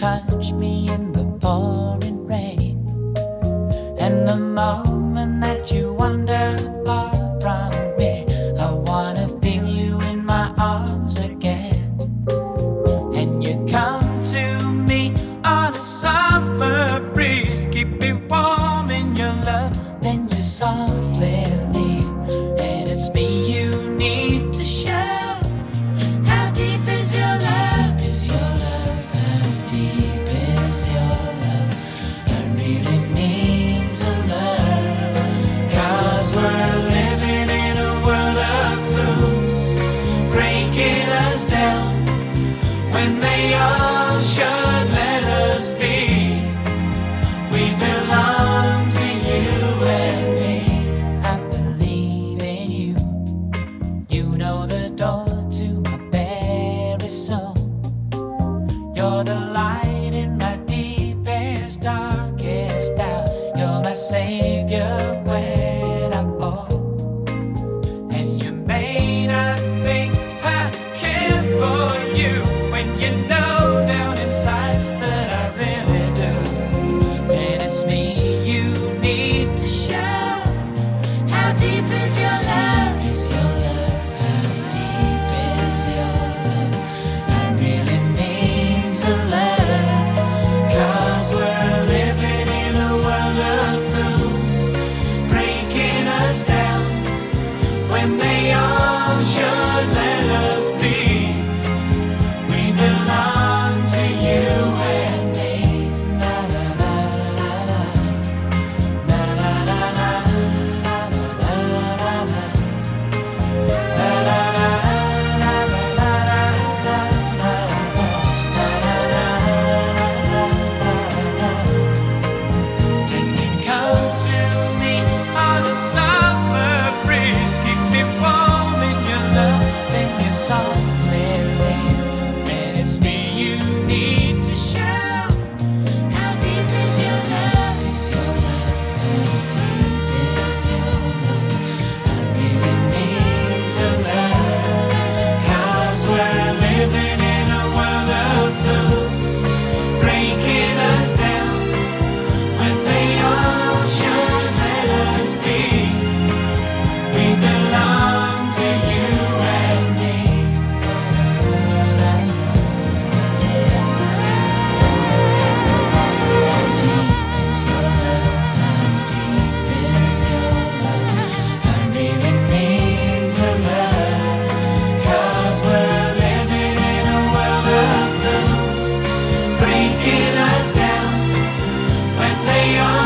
touch me in the pouring rain. And the moment that you wander far from me, I wanna feel you in my arms again. And you come to me on a summer. in my deepest, darkest doubt. You're my savior. When they all should let us taking us down when they are.